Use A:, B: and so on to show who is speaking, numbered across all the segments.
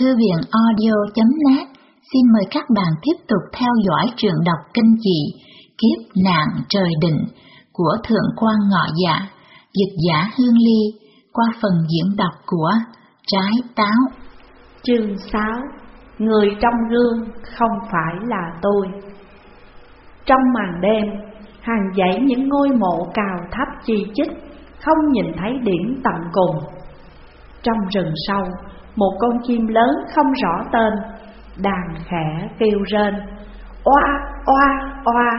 A: Thư viện audio.net xin mời các bạn tiếp tục theo dõi truyện đọc kinh dị Kiếp nạn trời định của Thượng quan Ngọ Dạ, dịch giả Hương Ly qua phần diễn đọc của Trái Táo.
B: Chương 6 Người trong gương không phải là tôi Trong màn đêm, hàng dãy những ngôi mộ cào thấp chi chít không nhìn thấy điểm tận cùng. Trong rừng sâu, một con chim lớn không rõ tên. Đàn khẽ kêu rên. Oa, oa, oa.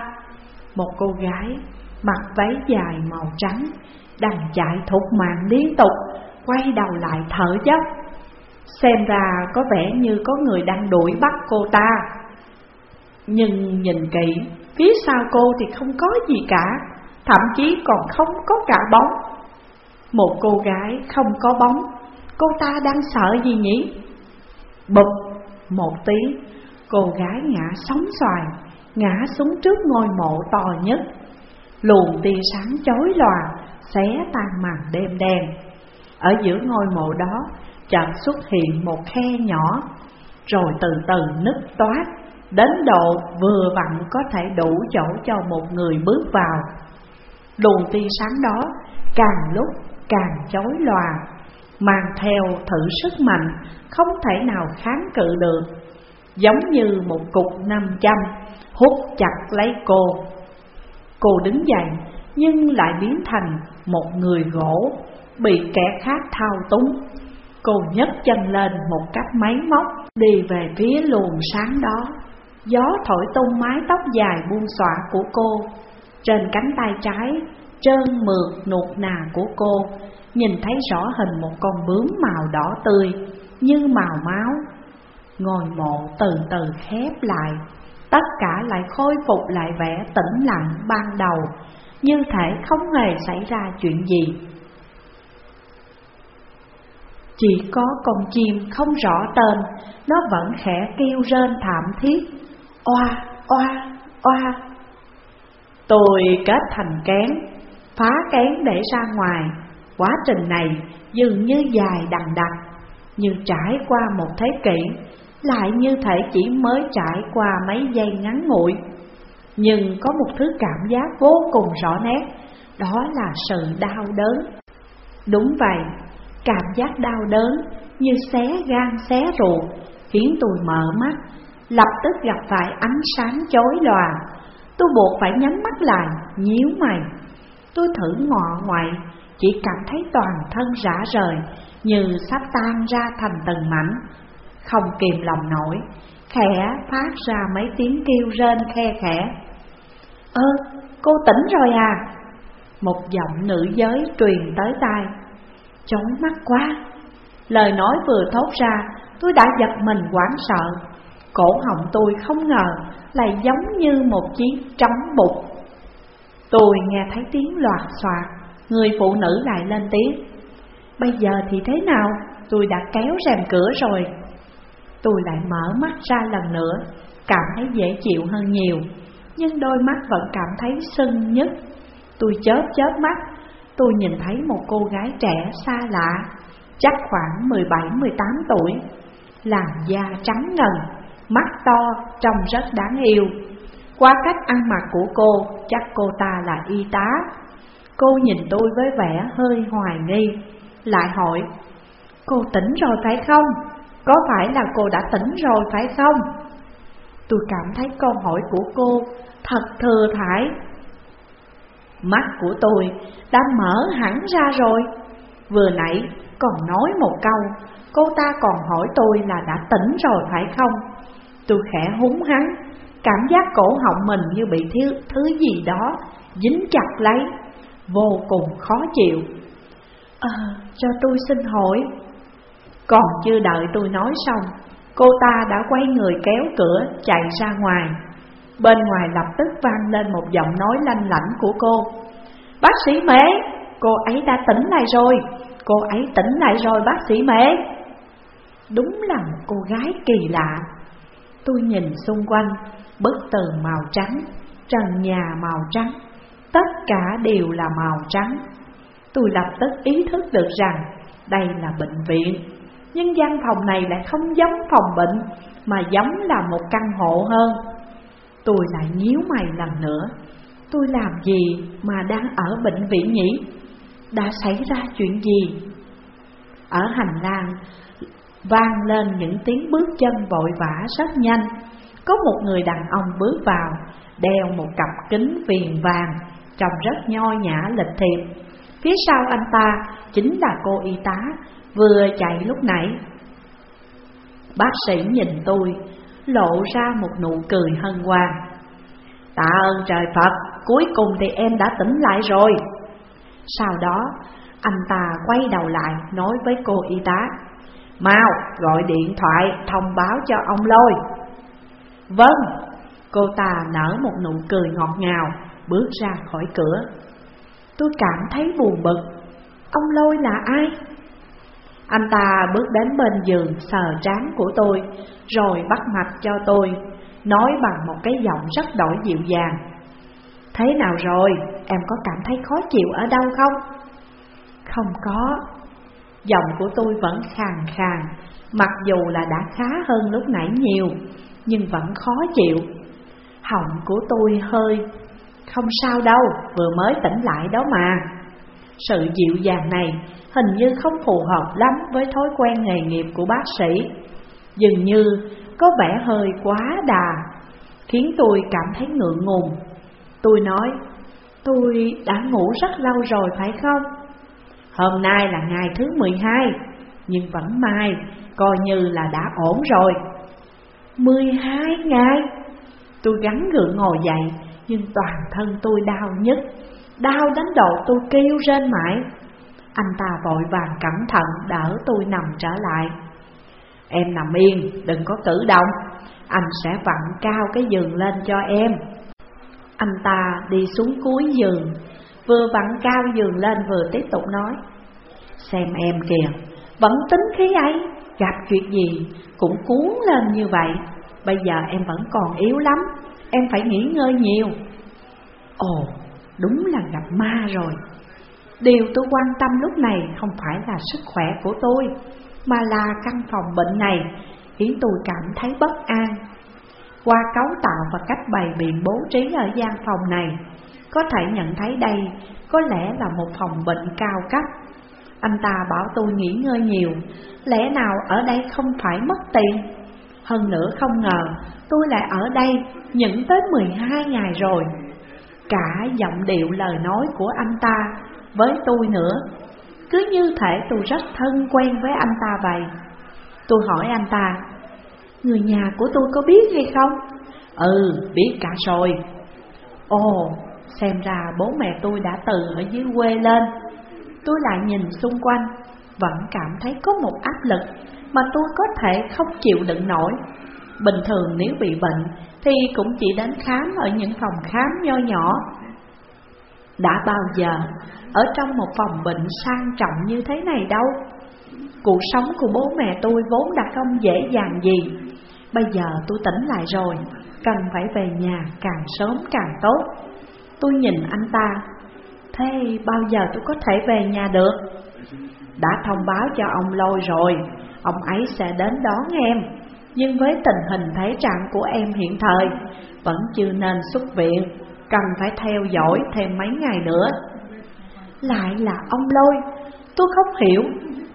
B: Một cô gái mặc váy dài màu trắng Đang chạy thục mạng liên tục Quay đầu lại thở dốc. Xem ra có vẻ như có người đang đuổi bắt cô ta. Nhưng nhìn kỹ Phía sau cô thì không có gì cả Thậm chí còn không có cả bóng. Một cô gái không có bóng Cô ta đang sợ gì nhỉ? bụt một tí. Cô gái ngã sóng xoài, Ngã xuống trước ngôi mộ to nhất. Luồng tia sáng chói lòa, Xé tan màn đêm đen. Ở giữa ngôi mộ đó, Chợt xuất hiện một khe nhỏ, Rồi từ từ nứt toát, Đến độ vừa vặn có thể đủ chỗ cho một người bước vào. Luồng tia sáng đó càng lúc càng chói lòa mang theo thử sức mạnh, không thể nào kháng cự được. Giống như một cục nam châm, hút chặt lấy cô. Cô đứng dậy, nhưng lại biến thành một người gỗ, bị kẻ khác thao túng. Cô nhấc chân lên một cách máy móc, đi về phía luồng sáng đó. Gió thổi tung mái tóc dài buông xõa của cô. Trên cánh tay trái, trơn mượt nuột nà của cô Nhìn thấy rõ hình một con bướm màu đỏ tươi Như màu máu. Ngồi mộ từ từ khép lại. Tất cả lại khôi phục lại vẻ tĩnh lặng ban đầu Như thể không hề xảy ra chuyện gì. Chỉ có con chim không rõ tên Nó vẫn khẽ kêu rên thảm thiết. Oa, oa, oa. Tôi kết thành kén Phá kén để ra ngoài. Quá trình này dường như dài đằng đặc nhưng trải qua một thế kỷ Lại như thể chỉ mới trải qua mấy giây ngắn ngủi. Nhưng có một thứ cảm giác vô cùng rõ nét Đó là sự đau đớn. Đúng vậy, cảm giác đau đớn như xé gan xé ruột Khiến tôi mở mắt, lập tức gặp phải ánh sáng chói lòa. Tôi buộc phải nhắm mắt lại, nhíu mày. Tôi thử ngọ ngoại chỉ cảm thấy toàn thân rã rời như sắp tan ra thành từng mảnh, không kìm lòng nổi, khẽ phát ra mấy tiếng kêu rên khe khẽ. Ơ, cô tỉnh rồi à? Một giọng nữ giới truyền tới tai. Chóng mắt quá. Lời nói vừa thốt ra, tôi đã giật mình hoảng sợ. Cổ họng tôi không ngờ lại giống như một chiếc trống bụng. Tôi nghe thấy tiếng loạt xoạt Người phụ nữ lại lên tiếng. Bây giờ thì thế nào? Tôi đã kéo rèm cửa rồi. Tôi lại mở mắt ra lần nữa Cảm thấy dễ chịu hơn nhiều. Nhưng đôi mắt vẫn cảm thấy sưng nhất Tôi chớp chớp mắt Tôi nhìn thấy một cô gái trẻ xa lạ Chắc khoảng 17-18 tuổi. Làn da trắng ngần Mắt to, trông rất đáng yêu. Qua cách ăn mặc của cô Chắc cô ta là y tá. Cô nhìn tôi với vẻ hơi hoài nghi, Lại hỏi, Cô tỉnh rồi phải không? Có phải là cô đã tỉnh rồi phải không? Tôi cảm thấy câu hỏi của cô thật thừa thải Mắt của tôi đã mở hẳn ra rồi Vừa nãy còn nói một câu, Cô ta còn hỏi tôi là đã tỉnh rồi phải không? Tôi khẽ húng hắn Cảm giác cổ họng mình như bị thiếu thứ gì đó Dính chặt lấy vô cùng khó chịu. À, cho tôi xin hỏi. Còn chưa đợi tôi nói xong, cô ta đã quay người kéo cửa chạy ra ngoài. Bên ngoài lập tức vang lên một giọng nói lanh lảnh của cô. Bác sĩ mế, cô ấy đã tỉnh lại rồi, cô ấy tỉnh lại rồi bác sĩ mế. Đúng là một cô gái kỳ lạ. Tôi nhìn xung quanh, bức tường màu trắng, trần nhà màu trắng tất cả đều là màu trắng. Tôi lập tức ý thức được rằng đây là bệnh viện. Nhưng gian phòng này lại không giống phòng bệnh, Mà giống là một căn hộ hơn Tôi lại nhíu mày lần nữa Tôi làm gì mà đang ở bệnh viện nhỉ? Đã xảy ra chuyện gì? Ở hành lang, vang lên những tiếng bước chân vội vã rất nhanh Có một người đàn ông bước vào, Đeo một cặp kính viền vàng Trông rất nho nhã lịch thiệp. Phía sau anh ta chính là cô y tá vừa chạy lúc nãy. Bác sĩ nhìn tôi lộ ra một nụ cười hân hoan. Tạ ơn trời Phật, cuối cùng thì em đã tỉnh lại rồi. Sau đó anh ta quay đầu lại nói với cô y tá Mau gọi điện thoại thông báo cho ông Lôi. Vâng, cô ta nở một nụ cười ngọt ngào bước ra khỏi cửa. Tôi cảm thấy buồn bực. Ông Lôi là ai? Anh ta bước đến bên giường sờ trán của tôi Rồi bắt mạch cho tôi Nói bằng một cái giọng rất đổi dịu dàng. Thế nào rồi, em có cảm thấy khó chịu ở đâu không? Không có. Giọng của tôi vẫn khàn khàn Mặc dù là đã khá hơn lúc nãy nhiều Nhưng vẫn khó chịu. Họng của tôi hơi không sao đâu, vừa mới tỉnh lại đó mà. Sự dịu dàng này hình như không phù hợp lắm với thói quen nghề nghiệp của bác sĩ. Dường như có vẻ hơi quá đà Khiến tôi cảm thấy ngượng ngùng. Tôi nói Tôi đã ngủ rất lâu rồi phải không? Hôm nay là ngày thứ 12 Nhưng vẫn mai Coi như là đã ổn rồi. 12 ngày? Tôi gắn gượng ngồi dậy nhưng toàn thân tôi đau nhất. Đau đến độ tôi kêu rên mãi. Anh ta vội vàng cẩn thận đỡ tôi nằm trở lại. Em nằm yên, đừng có cử động. Anh sẽ vặn cao cái giường lên cho em. Anh ta đi xuống cuối giường Vừa vặn cao giường lên vừa tiếp tục nói. Xem em kìa, vẫn tính khí ấy Gặp chuyện gì cũng cuốn lên như vậy. Bây giờ em vẫn còn yếu lắm. Em phải nghỉ ngơi nhiều. Ồ, đúng là gặp ma rồi. Điều tôi quan tâm lúc này không phải là sức khỏe của tôi Mà là căn phòng bệnh này khiến tôi cảm thấy bất an. Qua cấu tạo và cách bày biện bố trí ở gian phòng này Có thể nhận thấy đây có lẽ là một phòng bệnh cao cấp. Anh ta bảo tôi nghỉ ngơi nhiều Lẽ nào ở đây không phải mất tiền? Hơn nữa không ngờ tôi lại ở đây những tới 12 ngày rồi. Cả giọng điệu lời nói của anh ta với tôi nữa. Cứ như thể tôi rất thân quen với anh ta vậy. Tôi hỏi anh ta Người nhà của tôi có biết hay không? Ừ, biết cả rồi. Ồ, xem ra bố mẹ tôi đã từ ở dưới quê lên. Tôi lại nhìn xung quanh. Vẫn cảm thấy có một áp lực Mà tôi có thể không chịu đựng nổi. Bình thường nếu bị bệnh Thì cũng chỉ đến khám ở những phòng khám nho nhỏ. Đã bao giờ Ở trong một phòng bệnh sang trọng như thế này đâu? Cuộc sống của bố mẹ tôi vốn đã không dễ dàng gì. Bây giờ tôi tỉnh lại rồi, Cần phải về nhà càng sớm càng tốt. Tôi nhìn anh ta, Thế bao giờ tôi có thể về nhà được? Đã thông báo cho ông Lôi rồi. Ông ấy sẽ đến đón em. Nhưng với tình hình thể trạng của em hiện thời, Vẫn chưa nên xuất viện. Cần phải theo dõi thêm mấy ngày nữa. Lại là ông Lôi. Tôi không hiểu.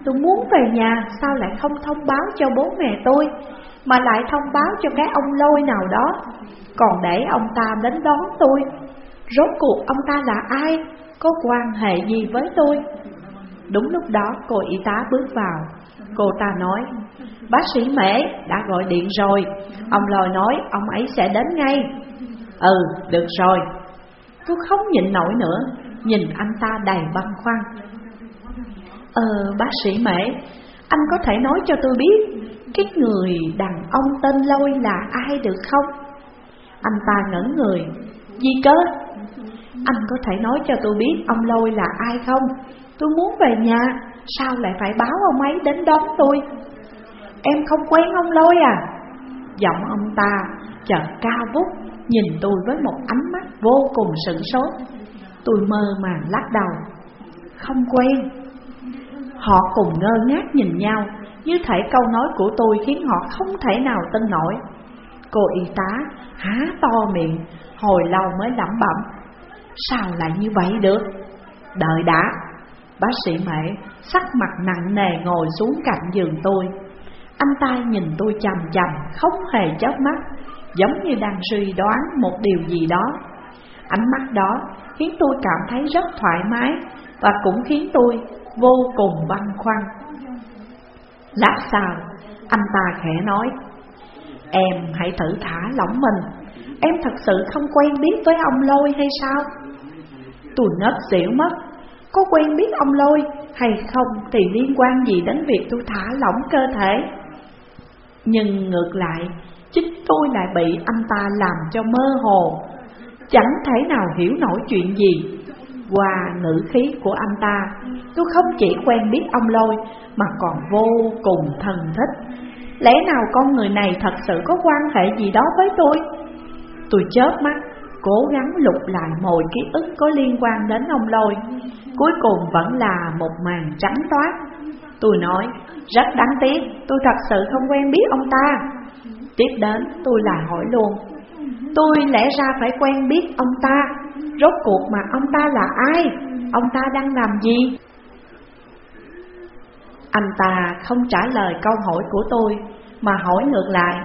B: Tôi muốn về nhà, sao lại không thông báo cho bố mẹ tôi, Mà lại thông báo cho cái ông Lôi nào đó. Còn để ông ta đến đón tôi. Rốt cuộc ông ta là ai? Có quan hệ gì với tôi? Đúng lúc đó, cô y tá bước vào. Cô ta nói, Bác sĩ Mễ, đã gọi điện rồi. Ông lòi nói, ông ấy sẽ đến ngay. Ừ được rồi. Tôi không nhịn nổi nữa, Nhìn anh ta đầy băn khoăn. Ờ bác sĩ Mễ, Anh có thể nói cho tôi biết, Cái người đàn ông tên Lôi là ai được không? Anh ta ngẩn người. Gì cơ? Anh có thể nói cho tôi biết ông Lôi là ai không? Tôi muốn về nhà. Sao lại phải báo ông ấy đến đón tôi? Em không quen ông Lôi à? Giọng ông ta chợt cao vút, Nhìn tôi với một ánh mắt vô cùng sửng sốt. Tôi mơ màng lắc đầu. Không quen. Họ cùng ngơ ngác nhìn nhau, Như thể câu nói của tôi khiến họ không thể nào tin nổi. Cô y tá há to miệng, Hồi lâu mới lẩm bẩm, Sao lại như vậy được? Đợi đã. Bác sĩ Mễ sắc mặt nặng nề ngồi xuống cạnh giường tôi. Anh ta nhìn tôi chằm chằm Không hề chớp mắt Giống như đang suy đoán một điều gì đó. Ánh mắt đó khiến tôi cảm thấy rất thoải mái Và cũng khiến tôi vô cùng băn khoăn. Lát sau, anh ta khẽ nói Em hãy thử thả lỏng mình. Em thật sự không quen biết với ông Lôi hay sao? Tôi ngất xỉu mất. Có quen biết ông Lôi hay không thì liên quan gì đến việc tôi thả lỏng cơ thể? Nhưng ngược lại, chính tôi lại bị anh ta làm cho mơ hồ. Chẳng thể nào hiểu nổi chuyện gì. Qua ngữ khí của anh ta Tôi không chỉ quen biết ông Lôi Mà còn vô cùng thần thích. Lẽ nào con người này thật sự có quan hệ gì đó với tôi? Tôi chớp mắt Cố gắng lục lại mọi ký ức có liên quan đến ông Lôi. Cuối cùng vẫn là một màn trắng toát. Tôi nói, Rất đáng tiếc, Tôi thật sự không quen biết ông ta. Tiếp đến, tôi lại hỏi luôn, Tôi lẽ ra phải quen biết ông ta? Rốt cuộc mà ông ta là ai? Ông ta đang làm gì? Anh ta không trả lời câu hỏi của tôi, Mà hỏi ngược lại,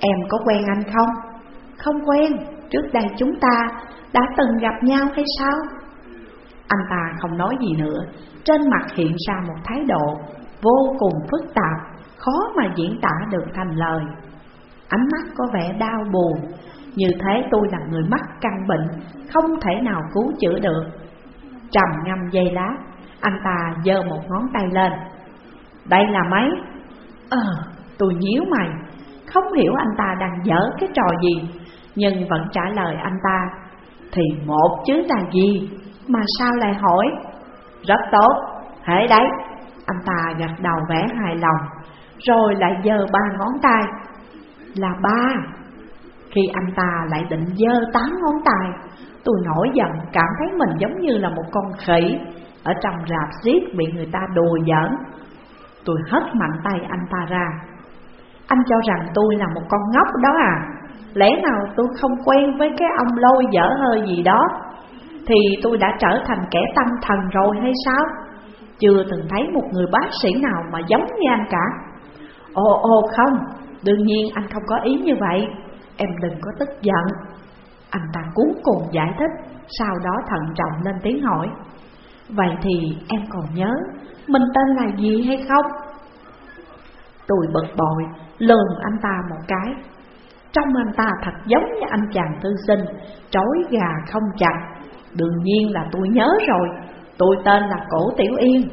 B: Em có quen anh không? Không quen. Trước đây chúng ta đã từng gặp nhau hay sao? Anh ta không nói gì nữa. Trên mặt hiện ra một thái độ Vô cùng phức tạp, Khó mà diễn tả được thành lời. Ánh mắt có vẻ đau buồn. Như thế tôi là người mắc căn bệnh, Không thể nào cứu chữa được. Trầm ngâm dây lá Anh ta giơ một ngón tay lên. Đây là mấy Ờ tôi nhíu mày. Không hiểu anh ta đang dở cái trò gì. Nhưng vẫn trả lời anh ta. Thì một chứ là gì? Mà sao lại hỏi? Rất tốt Hễ đấy. Anh ta gật đầu vẻ hài lòng, Rồi lại giơ ba ngón tay. Là ba. Khi anh ta lại định giơ tám ngón tay, Tôi nổi giận, cảm thấy mình giống như là một con khỉ. Ở trong rạp xiết bị người ta đùa giỡn. Tôi hất mạnh tay anh ta ra. Anh cho rằng tôi là một con ngốc đó à? Lẽ nào tôi không quen với cái ông lôi dở hơi gì đó? Thì tôi đã trở thành kẻ tâm thần rồi hay sao? Chưa từng thấy một người bác sĩ nào mà giống như anh cả. Ồ ồ không, đương nhiên anh không có ý như vậy. Em đừng có tức giận. Anh ta cuốn cùng giải thích. Sau đó thận trọng lên tiếng hỏi. Vậy thì em còn nhớ Mình tên là gì hay không? Tôi bực bội lườm anh ta một cái. Trong anh ta thật giống như anh chàng thư sinh Trói gà không chặt. Đương nhiên là tôi nhớ rồi Tôi tên là Cổ Tiểu Yên.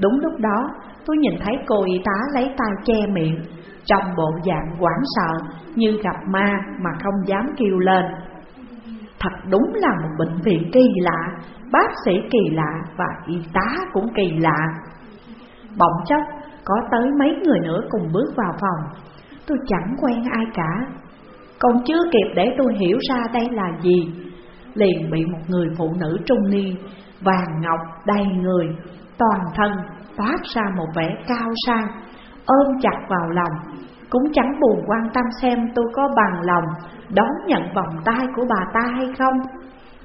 B: Đúng lúc đó tôi nhìn thấy cô y tá lấy tay che miệng Trong bộ dạng hoảng sợ như gặp ma mà không dám kêu lên. Thật đúng là một bệnh viện kỳ lạ, bác sĩ kỳ lạ và y tá cũng kỳ lạ. Bỗng chốc có tới mấy người nữa cùng bước vào phòng. Tôi chẳng quen ai cả. Còn chưa kịp để tôi hiểu ra đây là gì, Liền bị một người phụ nữ trung niên, Vàng ngọc, đầy người, Toàn thân toát ra một vẻ cao sang, Ôm chặt vào lòng. Cũng chẳng buồn quan tâm xem tôi có bằng lòng Đón nhận vòng tay của bà ta hay không.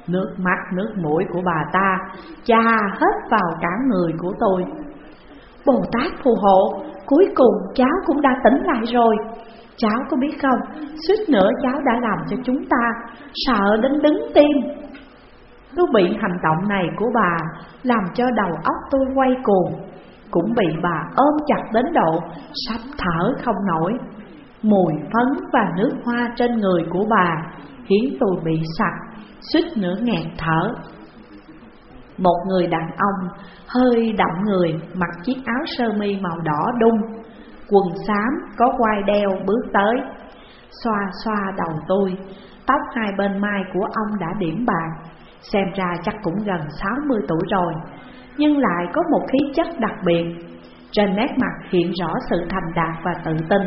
B: Nước mắt, nước mũi của bà ta Cha hết vào cả người của tôi. Bồ Tát phù hộ. Cuối cùng cháu cũng đã tỉnh lại rồi. Cháu có biết không? Suýt nữa cháu đã làm cho chúng ta Sợ đến đứng tim. Tôi bị hành động này của bà Làm cho đầu óc tôi quay cuồng, Cũng bị bà ôm chặt đến độ Sắp thở không nổi. Mùi phấn và nước hoa trên người của bà Khiến tôi bị sặc, Suýt nữa nghẹt thở. Một người đàn ông, hơi đậm người, Mặc chiếc áo sơ mi màu đỏ đung. Quần xám có quai đeo bước tới. Xoa xoa đầu tôi, Tóc hai bên mai của ông đã điểm bạc Xem ra chắc cũng gần 60 tuổi rồi, Nhưng lại có một khí chất đặc biệt. Trên nét mặt hiện rõ sự thành đạt và tự tin.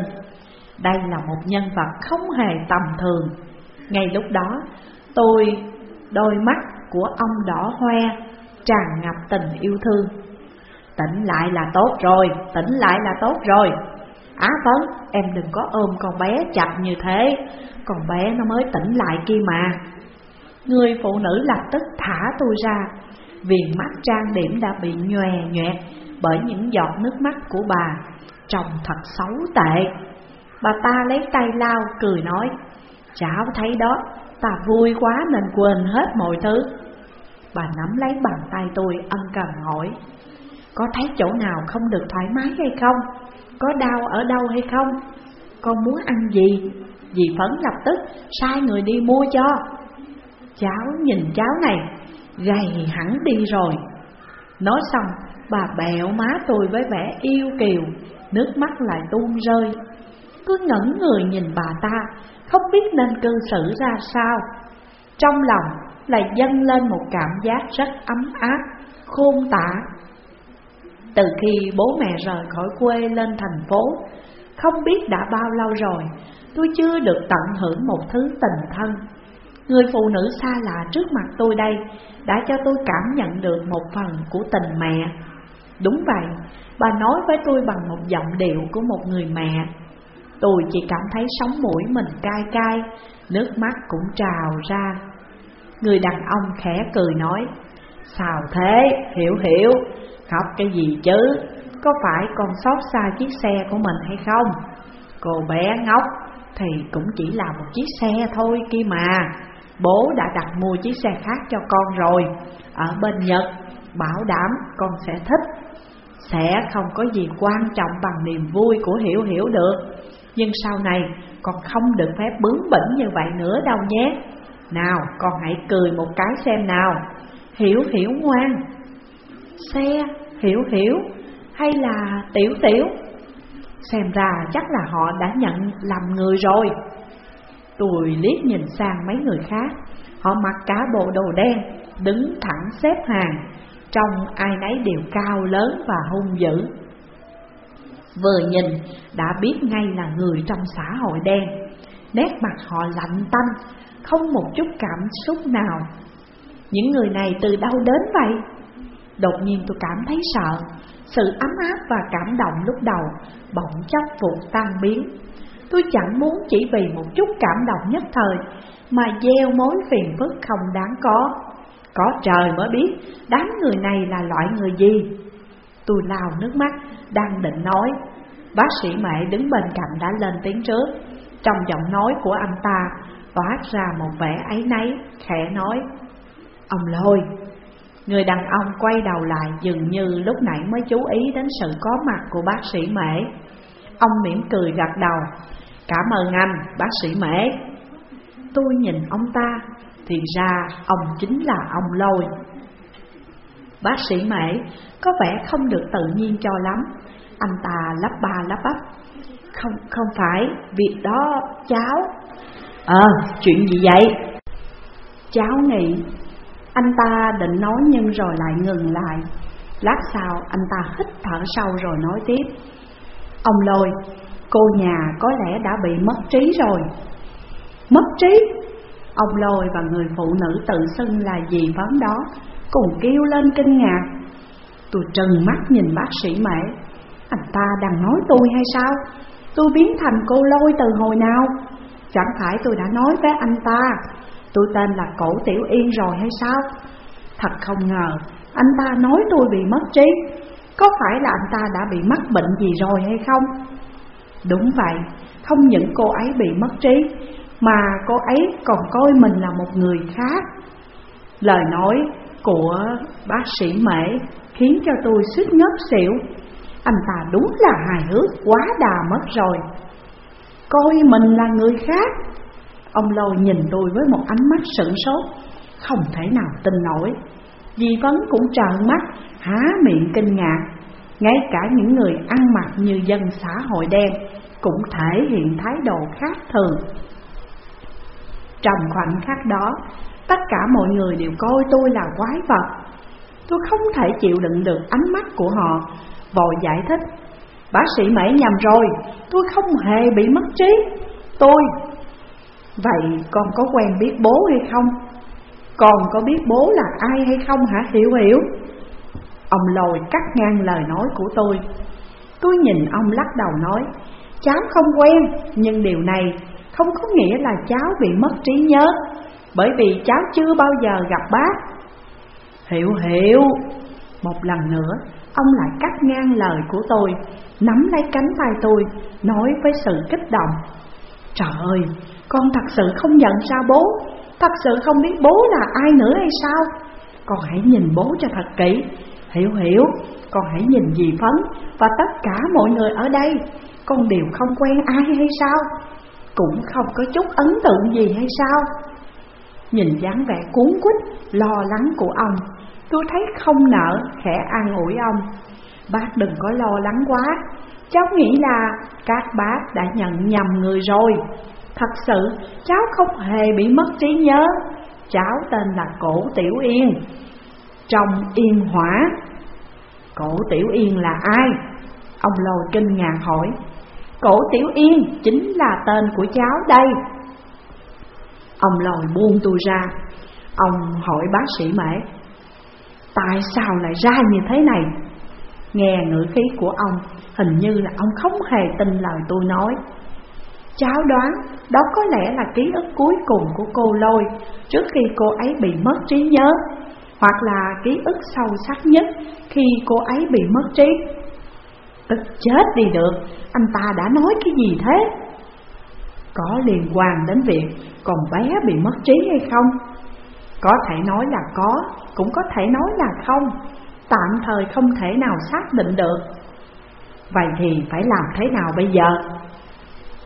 B: Đây là một nhân vật không hề tầm thường. Ngay lúc đó, tôi, đôi mắt của ông đỏ hoe. Tràn ngập tình yêu thương. Tỉnh lại là tốt rồi, tỉnh lại là tốt rồi. Á Phấn, em đừng có ôm con bé chặt như thế. Con bé nó mới tỉnh lại kia mà. Người phụ nữ lập tức thả tôi ra Viền mắt trang điểm đã bị nhòe nhòe Bởi những giọt nước mắt của bà. Trông thật xấu tệ. Bà ta lấy tay lao cười nói Cháu thấy đó Ta vui quá nên quên hết mọi thứ. Bà nắm lấy bàn tay tôi ân cần hỏi, Có thấy chỗ nào không được thoải mái hay không? Có đau ở đâu hay không? Con muốn ăn gì? Dì Phấn lập tức sai người đi mua cho Cháu nhìn cháu này, Gầy hẳn đi rồi Nói xong, bà bẹo má tôi với vẻ yêu kiều, Nước mắt lại tuôn rơi Cứ ngẩn người nhìn bà ta, Không biết nên cư xử ra sao Trong lòng lại dâng lên một cảm giác rất ấm áp Khôn tả. Từ khi bố mẹ rời khỏi quê lên thành phố Không biết đã bao lâu rồi Tôi chưa được tận hưởng một thứ tình thân. Người phụ nữ xa lạ trước mặt tôi đây Đã cho tôi cảm nhận được một phần của tình mẹ. Đúng vậy, bà nói với tôi bằng một giọng điệu của một người mẹ. Tôi chỉ cảm thấy sống mũi mình cay cay Nước mắt cũng trào ra. Người đàn ông khẽ cười nói Sao thế, hiểu hiểu, khóc cái gì chứ? Có phải con xót xa chiếc xe của mình hay không? Cô bé ngốc thì cũng chỉ là một chiếc xe thôi kia mà. Bố đã đặt mua chiếc xe khác cho con rồi. Ở bên Nhật Bảo đảm con sẽ thích. Sẽ không có gì quan trọng bằng niềm vui của Hiểu Hiểu được. Nhưng sau này con không được phép bướng bỉnh như vậy nữa đâu nhé. Nào, con hãy cười một cái xem nào. Hiểu Hiểu, ngoan. Xe, Hiểu Hiểu. Hay là Tiểu Tiểu? Xem ra chắc là họ đã nhận lầm người rồi. Tôi liếc nhìn sang mấy người khác. Họ mặc cả bộ đồ đen, Đứng thẳng xếp hàng. Trong ai nấy đều cao lớn và hung dữ. Vừa nhìn, đã biết ngay là người trong xã hội đen. Nét mặt họ lạnh tanh không một chút cảm xúc nào. Những người này từ đâu đến vậy? Đột nhiên tôi cảm thấy sợ. Sự ấm áp và cảm động lúc đầu Bỗng chốc vụt tan biến. Tôi chẳng muốn chỉ vì một chút cảm động nhất thời, Mà gieo mối phiền phức không đáng có. Có trời mới biết đám người này là loại người gì. Tôi lao nước mắt, đang định nói. Bác sĩ mẹ đứng bên cạnh đã lên tiếng trước. Trong giọng nói của anh ta toát ra một vẻ ấy nấy Khẽ nói Ông lôi Người đàn ông quay đầu lại dường như lúc nãy mới chú ý đến sự có mặt của bác sĩ mễ. Ông mỉm cười gật đầu Cảm ơn anh, bác sĩ mễ. Tôi nhìn ông ta Thì ra ông chính là ông lôi. Bác sĩ mễ có vẻ không được tự nhiên cho lắm. Anh ta lắp ba lắp bắp Không không phải, việc đó cháu Ờ, chuyện gì vậy? Cháu nghĩ Anh ta định nói nhưng rồi lại ngừng lại. Lát sau anh ta hít thở sâu rồi nói tiếp. Ông lôi Cô nhà có lẽ đã bị mất trí rồi. Mất trí? Ông lôi và người phụ nữ tự xưng là gì vấn đó Cùng kêu lên kinh ngạc. Tôi trừng mắt nhìn bác sĩ mẹ. Anh ta đang nói tôi hay sao? Tôi biến thành cô lôi từ hồi nào? Chẳng phải tôi đã nói với anh ta. Tôi tên là Cổ Tiểu Yên rồi hay sao? Thật không ngờ Anh ta nói tôi bị mất trí. Có phải là anh ta đã bị mắc bệnh gì rồi hay không? Đúng vậy, không những cô ấy bị mất trí Mà cô ấy còn coi mình là một người khác. Lời nói của bác sĩ Mễ khiến cho tôi suýt ngất xỉu. Anh ta đúng là hài hước quá đà mất rồi. Coi mình là người khác. Ông Lôi nhìn tôi với một ánh mắt sửng sốt, Không thể nào tin nổi. Di Vấn cũng trợn mắt, Há miệng kinh ngạc. Ngay cả những người ăn mặc như dân xã hội đen Cũng thể hiện thái độ khác thường. Trong khoảnh khắc đó, Tất cả mọi người đều coi tôi là quái vật. Tôi không thể chịu đựng được ánh mắt của họ, Vội giải thích. Bác sĩ mẩy nhầm rồi, Tôi không hề bị mất trí. Tôi, Vậy con có quen biết bố hay không? Con có biết bố là ai hay không hả? Hiểu Hiểu? Ông lồi cắt ngang lời nói của tôi. Tôi nhìn ông lắc đầu nói, Cháu không quen, Nhưng điều này không có nghĩa là cháu bị mất trí nhớ, Bởi vì cháu chưa bao giờ gặp bác. Hiểu hiểu. Một lần nữa Ông lại cắt ngang lời của tôi, Nắm lấy cánh tay tôi, Nói với sự kích động. Trời ơi, Con thật sự không nhận ra bố. Thật sự không biết bố là ai nữa hay sao? Con hãy nhìn bố cho thật kỹ. Hiểu hiểu. Con hãy nhìn dì Phấn Và tất cả mọi người ở đây. Con đều không quen ai hay sao? Cũng không có chút ấn tượng gì hay sao? Nhìn dáng vẻ cuốn quýt, Lo lắng của ông Tôi thấy không nợ, khẽ an ủi ông. Bác đừng có lo lắng quá. Cháu nghĩ là các bác đã nhận nhầm người rồi. Thật sự, cháu không hề bị mất trí nhớ. Cháu tên là Cổ Tiểu Yên. Trong Yên Hỏa. Cổ Tiểu Yên là ai? Ông lôi kinh ngạc hỏi. Cổ Tiểu Yên chính là tên của cháu đây. Ông lồi buông tôi ra. Ông hỏi bác sĩ mẹ Tại sao lại ra như thế này Nghe ngữ khí của ông Hình như là ông không hề tin lời tôi nói Cháu đoán đó có lẽ là ký ức cuối cùng của cô Lôi Trước khi cô ấy bị mất trí nhớ Hoặc là ký ức sâu sắc nhất khi cô ấy bị mất trí Tức chết đi được, anh ta đã nói cái gì thế? Có liên quan đến việc còn bé bị mất trí hay không? Có thể nói là có, cũng có thể nói là không. Tạm thời không thể nào xác định được. Vậy thì phải làm thế nào bây giờ?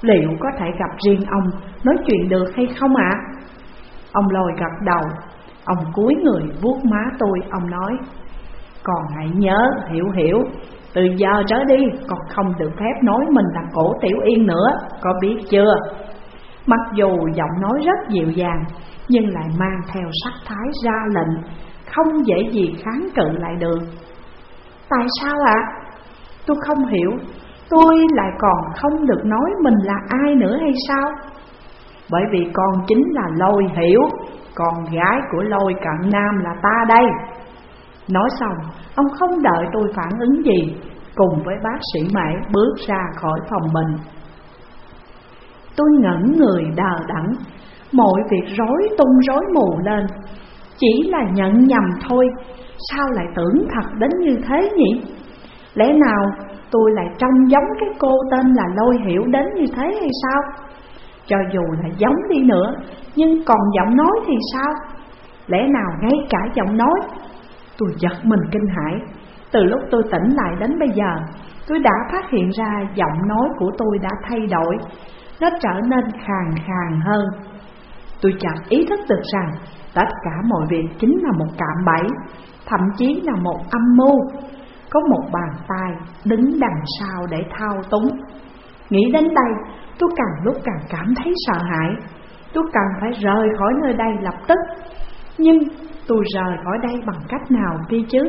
B: Liệu có thể gặp riêng ông nói chuyện được hay không ạ? Ông lôi gật đầu. Ông cúi người vuốt má tôi, Ông nói, Còn hãy nhớ, hiểu hiểu. Từ giờ trở đi, con không được phép nói mình là cổ tiểu yên nữa, Có biết chưa? Mặc dù giọng nói rất dịu dàng, Nhưng lại mang theo sắc thái ra lệnh không dễ gì kháng cự lại được. Tại sao ạ? Tôi không hiểu. Tôi lại còn không được nói mình là ai nữa hay sao? Bởi vì con chính là lôi hiểu Con gái của lôi cận nam là ta đây. Nói xong, ông không đợi tôi phản ứng gì Cùng với bác sĩ Mãi bước ra khỏi phòng mình. Tôi ngẩn người đờ đẫn Mọi việc rối tung rối mù lên. Chỉ là nhận nhầm thôi. Sao lại tưởng thật đến như thế nhỉ? Lẽ nào tôi lại trông giống cái cô tên là Lôi Hiểu đến như thế hay sao? Cho dù là giống đi nữa, Nhưng còn giọng nói thì sao? Lẽ nào ngay cả giọng nói? Tôi giật mình kinh hãi. Từ lúc tôi tỉnh lại đến bây giờ, Tôi đã phát hiện ra giọng nói của tôi đã thay đổi. Nó trở nên khàn khàn hơn. Tôi chợt ý thức được rằng Tất cả mọi việc chính là một cạm bẫy, Thậm chí là một âm mưu. Có một bàn tay đứng đằng sau để thao túng. Nghĩ đến đây, tôi càng lúc càng cảm thấy sợ hãi. Tôi cần phải rời khỏi nơi đây lập tức. Nhưng tôi rời khỏi đây bằng cách nào đi chứ?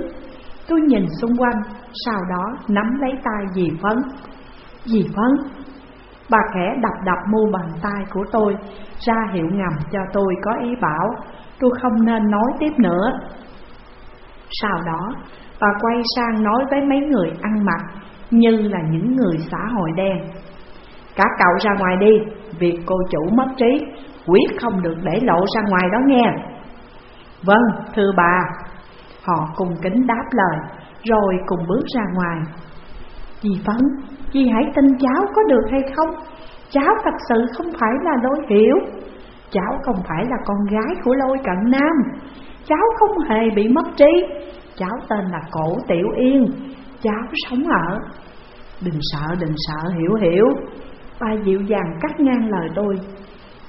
B: Tôi nhìn xung quanh, Sau đó nắm lấy tay dì Phấn Dì Phấn Bà khẽ đập đập mu bàn tay của tôi, Ra hiệu ngầm cho tôi có ý bảo, Tôi không nên nói tiếp nữa. Sau đó, bà quay sang nói với mấy người ăn mặc Như là những người xã hội đen. Cả cậu ra ngoài đi, Việc cô chủ mất trí, Quyết không được để lộ ra ngoài đó nghe. Vâng thưa bà. Họ cùng kính đáp lời, Rồi cùng bước ra ngoài. Dì Phấn Dì hãy tin cháu có được hay không? Cháu thật sự không phải là lôi hiểu. Cháu không phải là con gái của lôi cận nam. Cháu không hề bị mất trí. Cháu tên là Cổ Tiểu Yên. Cháu sống ở Đừng sợ, đừng sợ, hiểu hiểu. Ba dịu dàng cắt ngang lời tôi.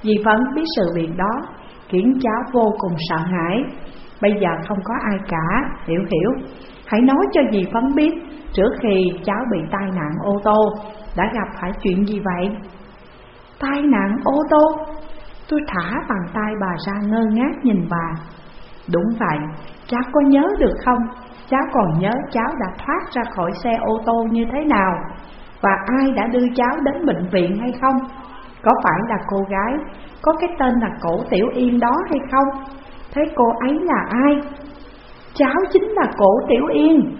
B: Dì vẫn biết sự việc đó Khiến cháu vô cùng sợ hãi. Bây giờ không có ai cả, hiểu hiểu. Hãy nói cho dì Phấn biết Trước khi cháu bị tai nạn ô tô Đã gặp phải chuyện gì vậy? Tai nạn ô tô Tôi thả bàn tay bà ra ngơ ngác nhìn bà Đúng vậy, cháu có nhớ được không? Cháu còn nhớ cháu đã thoát ra khỏi xe ô tô như thế nào Và ai đã đưa cháu đến bệnh viện hay không? Có phải là cô gái có cái tên là Cổ Tiểu Yên đó hay không? Thế cô ấy là ai? Cháu chính là cổ Tiểu Yên.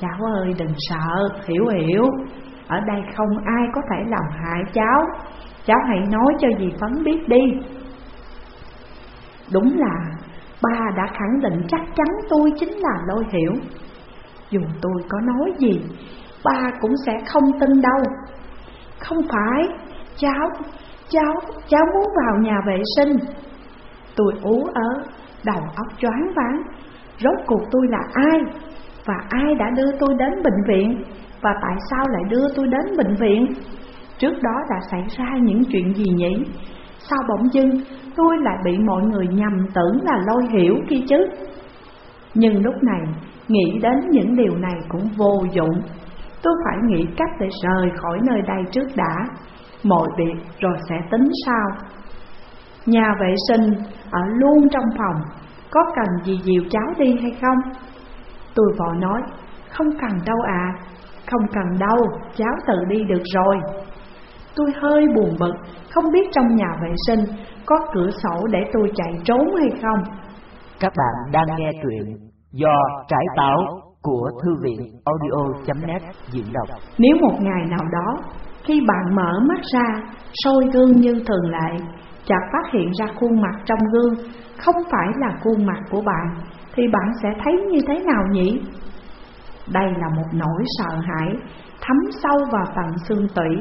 B: Cháu ơi đừng sợ, hiểu hiểu. Ở đây không ai có thể làm hại cháu. Cháu hãy nói cho dì Phấn biết đi. Đúng là ba đã khẳng định chắc chắn tôi chính là lôi hiểu. Dù tôi có nói gì Ba cũng sẽ không tin đâu. Không phải Cháu, cháu, cháu muốn vào nhà vệ sinh. Tôi ú ớ, đầu óc choáng váng. Rốt cuộc tôi là ai? Và ai đã đưa tôi đến bệnh viện? Và tại sao lại đưa tôi đến bệnh viện? Trước đó đã xảy ra những chuyện gì nhỉ? Sao bỗng dưng tôi lại bị mọi người nhầm tưởng là lôi hiểu kia chứ? Nhưng lúc này, nghĩ đến những điều này cũng vô dụng. Tôi phải nghĩ cách để rời khỏi nơi đây trước đã. Mọi việc rồi sẽ tính sau. Nhà vệ sinh ở luôn trong phòng. Có cần gì dìu cháu đi hay không? Tôi vội nói Không cần đâu à Không cần đâu, cháu tự đi được rồi. Tôi hơi buồn bực Không biết trong nhà vệ sinh Có cửa sổ để tôi chạy trốn hay không.
C: Các bạn đang nghe truyện Do Trải Táo của Thư viện audio.net diễn đọc.
B: Nếu một ngày nào đó Khi bạn mở mắt ra soi gương như thường lệ chợt phát hiện ra khuôn mặt trong gương không phải là khuôn mặt của bạn thì bạn sẽ thấy như thế nào nhỉ? Đây là một nỗi sợ hãi thấm sâu vào tận xương tủy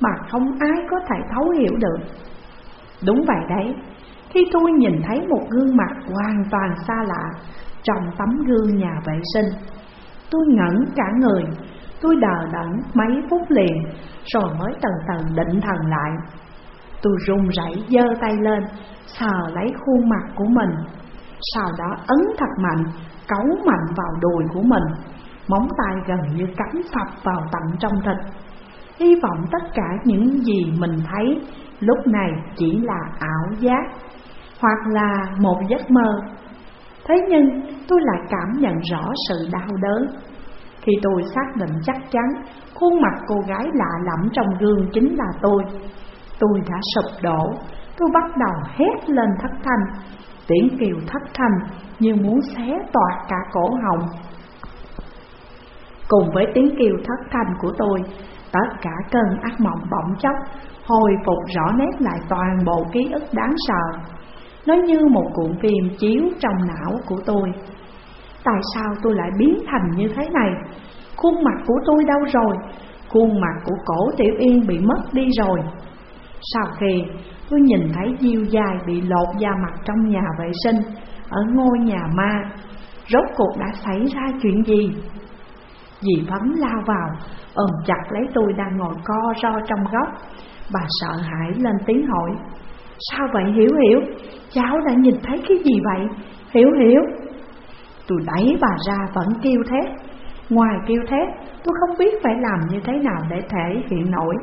B: mà không ai có thể thấu hiểu được. Đúng vậy đấy, khi tôi nhìn thấy một gương mặt hoàn toàn xa lạ trong tấm gương nhà vệ sinh, tôi ngẩn cả người, tôi đờ đẫn mấy phút liền rồi mới từ từ định thần lại. Tôi run rẩy giơ tay lên, sờ lấy khuôn mặt của mình, sau đó ấn thật mạnh, cấu mạnh vào đùi của mình, móng tay gần như cắm phập vào tận trong thịt. Hy vọng tất cả những gì mình thấy lúc này chỉ là ảo giác, hoặc là một giấc mơ. Thế nhưng tôi lại cảm nhận rõ sự đau đớn. Khi tôi xác định chắc chắn khuôn mặt cô gái lạ lẫm trong gương chính là tôi, Tôi đã sụp đổ, tôi bắt đầu hét lên thất thanh, tiếng kêu thất thanh như muốn xé toạc cả cổ họng. Cùng với tiếng kêu thất thanh của tôi, tất cả cơn ác mộng bỗng chốc hồi phục rõ nét lại toàn bộ ký ức đáng sợ. Nó như một cuộn phim chiếu trong não của tôi. Tại sao tôi lại biến thành như thế này? Khuôn mặt của tôi đâu rồi? Khuôn mặt của cổ Tiểu Yên bị mất đi rồi. Sau khi tôi nhìn thấy Diêu dài bị lột da mặt trong nhà vệ sinh, Ở ngôi nhà ma Rốt cuộc đã xảy ra chuyện gì? Dì Phấn lao vào, ôm chặt lấy tôi đang ngồi co ro trong góc Bà sợ hãi lên tiếng hỏi, Sao vậy, Hiểu Hiểu? Cháu đã nhìn thấy cái gì vậy? Hiểu Hiểu? Tôi đẩy bà ra vẫn kêu thét Ngoài kêu thét, tôi không biết phải làm như thế nào để thể hiện nổi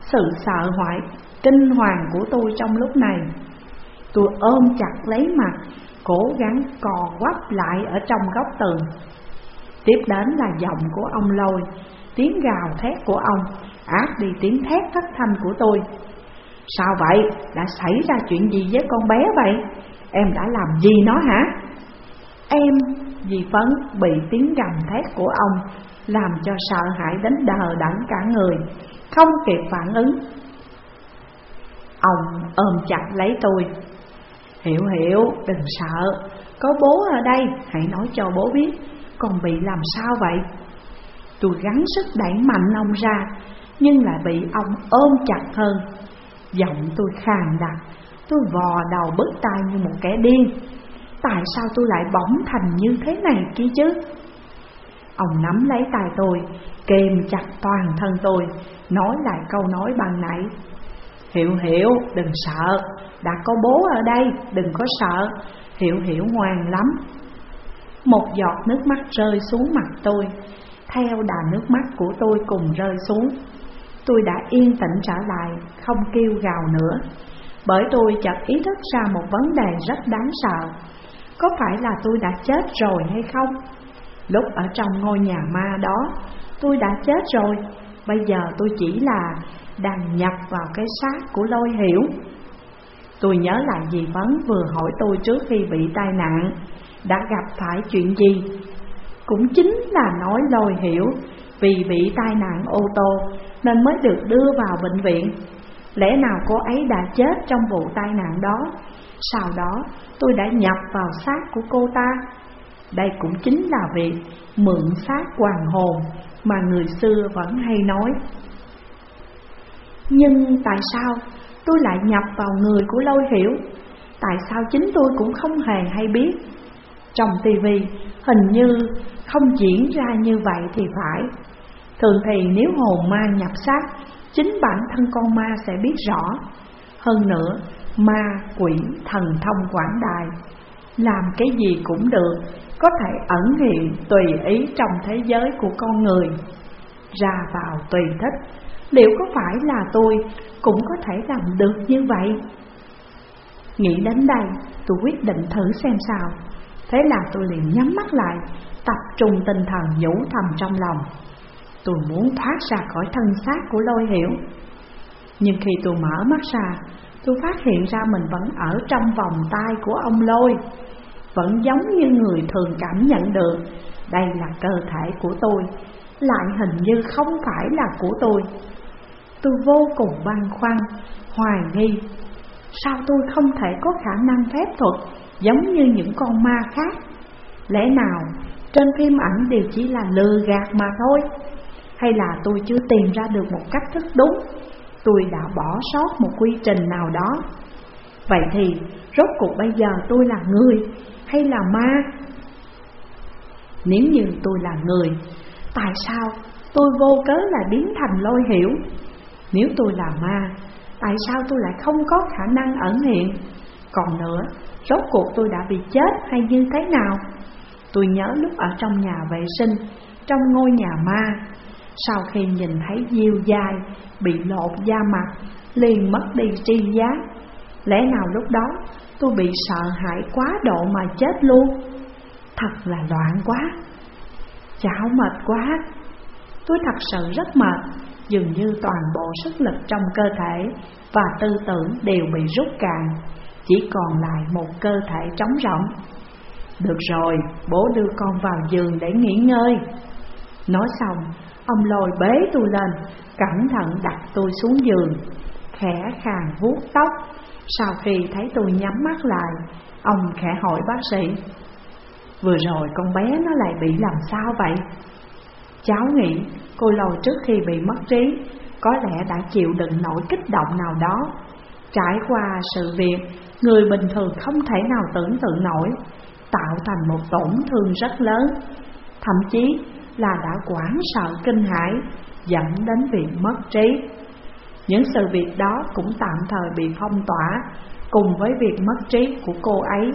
B: Sự sợ hoại kinh hoàng của tôi trong lúc này. Tôi ôm chặt lấy mặt, cố gắng cò quắp lại ở trong góc tường. Tiếp đến là giọng của ông lôi, tiếng gào thét của ông, ác đi tiếng thét thất thanh của tôi. Sao vậy? Đã xảy ra chuyện gì với con bé vậy? Em đã làm gì nó hả? Em, dì Phấn bị tiếng gầm thét của ông làm cho sợ hãi đến đờ đẫn cả người, không kịp phản ứng Ông ôm chặt lấy tôi. Hiểu hiểu, đừng sợ. Có bố ở đây, hãy nói cho bố biết. Con bị làm sao vậy? Tôi gắng sức đẩy mạnh ông ra Nhưng lại bị ông ôm chặt hơn. Giọng tôi khàn đặc Tôi vò đầu bứt tai như một kẻ điên. Tại sao tôi lại bỗng thành như thế này kia chứ? Ông nắm lấy tay tôi, kềm chặt toàn thân tôi Nói lại câu nói bằng nãy. Hiểu hiểu, đừng sợ. Đã có bố ở đây, đừng có sợ. Hiểu hiểu, ngoan lắm. Một giọt nước mắt rơi xuống mặt tôi. Theo đà nước mắt của tôi cùng rơi xuống. Tôi đã yên tĩnh trở lại, Không kêu gào nữa. Bởi tôi chợt ý thức ra một vấn đề rất đáng sợ. Có phải là tôi đã chết rồi hay không? Lúc ở trong ngôi nhà ma đó, Tôi đã chết rồi. Bây giờ tôi chỉ là đang nhập vào cái xác của lôi hiểu. Tôi nhớ lại dì Vấn vừa hỏi tôi trước khi bị tai nạn, đã gặp phải chuyện gì? Cũng chính là nói lôi hiểu, Vì bị tai nạn ô tô nên mới được đưa vào bệnh viện. Lẽ nào cô ấy đã chết trong vụ tai nạn đó? Sau đó, tôi đã nhập vào xác của cô ta. Đây cũng chính là việc mượn xác hoàng hồn Mà người xưa vẫn hay nói. Nhưng tại sao tôi lại nhập vào người của lôi hiểu? Tại sao chính tôi cũng không hề hay biết? Trong tivi hình như không diễn ra như vậy thì phải. Thường thì nếu hồn ma nhập xác Chính bản thân con ma sẽ biết rõ. Hơn nữa ma, quỷ, thần thông quảng đại Làm cái gì cũng được Có thể ẩn hiện tùy ý trong thế giới của con người. Ra vào tùy thích Liệu có phải là tôi cũng có thể làm được như vậy? Nghĩ đến đây, tôi quyết định thử xem sao. Thế là tôi liền nhắm mắt lại, Tập trung tinh thần nhủ thầm trong lòng. Tôi muốn thoát ra khỏi thân xác của lôi hiểu. Nhưng khi tôi mở mắt ra, Tôi phát hiện ra mình vẫn ở trong vòng tay của ông lôi. Vẫn giống như người thường cảm nhận được, Đây là cơ thể của tôi, Lại hình như không phải là của tôi. Tôi vô cùng băn khoăn, hoài nghi. Sao tôi không thể có khả năng phép thuật giống như những con ma khác? Lẽ nào trên phim ảnh đều chỉ là lừa gạt mà thôi? Hay là tôi chưa tìm ra được một cách thức đúng? Tôi đã bỏ sót một quy trình nào đó. Vậy thì rốt cuộc bây giờ tôi là người hay là ma? Nếu như tôi là người Tại sao tôi vô cớ lại biến thành lôi hiểu? Nếu tôi là ma, Tại sao tôi lại không có khả năng ẩn hiện Còn nữa, Rốt cuộc tôi đã bị chết hay như thế nào? Tôi nhớ lúc ở trong nhà vệ sinh, Trong ngôi nhà ma, Sau khi nhìn thấy diêu dai Bị lột da mặt, Liền mất đi tri giác. Lẽ nào lúc đó, tôi bị sợ hãi quá độ mà chết luôn? Thật là loạn quá. Chảo mệt quá. Tôi thật sự rất mệt. Dường như toàn bộ sức lực trong cơ thể Và tư tưởng đều bị rút cạn Chỉ còn lại một cơ thể trống rỗng. Được rồi, bố đưa con vào giường để nghỉ ngơi. Nói xong, ông lôi bế tôi lên Cẩn thận đặt tôi xuống giường Khẽ khàng vuốt tóc. Sau khi thấy tôi nhắm mắt lại Ông khẽ hỏi bác sĩ Vừa rồi con bé nó lại bị làm sao vậy? Cháu nghĩ cô lôi trước khi bị mất trí, Có lẽ đã chịu đựng nỗi kích động nào đó. Trải qua sự việc, Người bình thường không thể nào tưởng tượng nổi, Tạo thành một tổn thương rất lớn. Thậm chí là đã quảng sợ kinh hãi, Dẫn đến việc mất trí. Những sự việc đó cũng tạm thời bị phong tỏa Cùng với việc mất trí của cô ấy.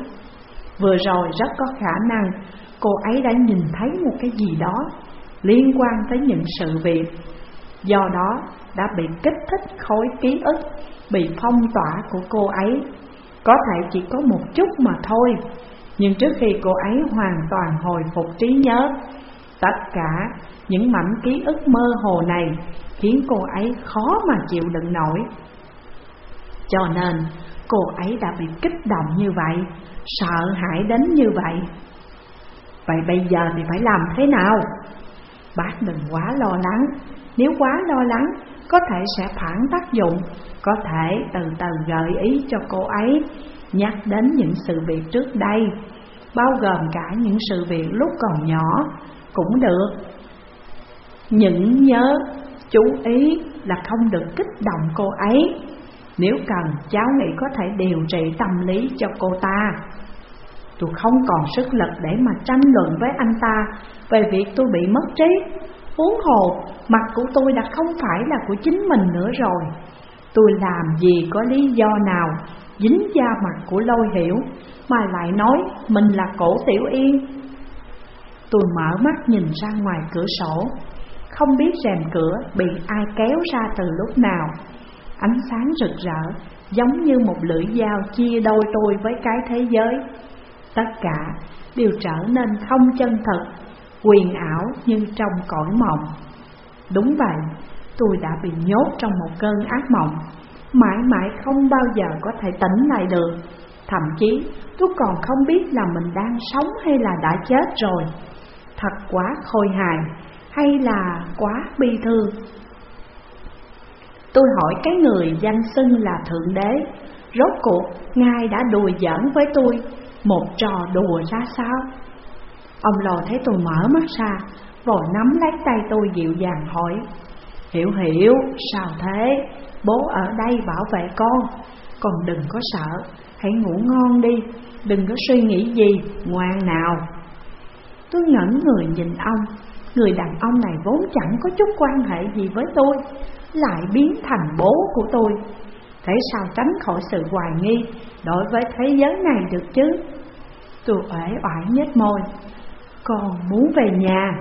B: Vừa rồi rất có khả năng cô ấy đã nhìn thấy một cái gì đó liên quan tới những sự việc. Do đó, đã bị kích thích khối ký ức, Bị phong tỏa của cô ấy. Có thể chỉ có một chút mà thôi, Nhưng trước khi cô ấy hoàn toàn hồi phục trí nhớ, Tất cả những mảnh ký ức mơ hồ này Khiến cô ấy khó mà chịu đựng nổi. Cho nên, cô ấy đã bị kích động như vậy, Sợ hãi đến như vậy. Vậy bây giờ thì phải làm thế nào? Bác đừng quá lo lắng. Nếu quá lo lắng, Có thể sẽ phản tác dụng, Có thể từ từ gợi ý cho cô ấy, Nhắc đến những sự việc trước đây, Bao gồm cả những sự việc lúc còn nhỏ Cũng được. Những nhớ, chú ý là không được kích động cô ấy. Nếu cần, cháu nghĩ có thể điều trị tâm lý cho cô ta. Tôi không còn sức lực để mà tranh luận với anh ta Về việc tôi bị mất trí. Huống hồ, mặt của tôi đã không phải là của chính mình nữa rồi. Tôi làm gì có lý do nào dính da mặt của lôi hiểu Mà lại nói mình là cổ tiểu yên? Tôi mở mắt nhìn ra ngoài cửa sổ Không biết rèm cửa bị ai kéo ra từ lúc nào. Ánh sáng rực rỡ giống như một lưỡi dao chia đôi tôi với cái thế giới. Tất cả đều trở nên không chân thật, quyền ảo như trong cõi mộng. Đúng vậy, tôi đã bị nhốt trong một cơn ác mộng, mãi mãi không bao giờ có thể tỉnh lại được. Thậm chí tôi còn không biết là mình đang sống hay là đã chết rồi Thật quá khôi hài hay là quá bi thương Tôi hỏi cái người danh xưng là Thượng Đế Rốt cuộc Ngài đã đùa giỡn với tôi một trò đùa ra sao? Ông lò thấy tôi mở mắt ra, Vội nắm lấy tay tôi dịu dàng hỏi, Hiểu hiểu, sao thế? Bố ở đây bảo vệ con Con đừng có sợ, Hãy ngủ ngon đi, Đừng có suy nghĩ gì, Ngoan nào. Tôi ngẩn người nhìn ông, Người đàn ông này vốn chẳng có chút quan hệ gì với tôi, Lại biến thành bố của tôi. Thế sao tránh khỏi sự hoài nghi Đối với thế giới này được chứ? Tôi oải oải nhếch môi. Con muốn về nhà.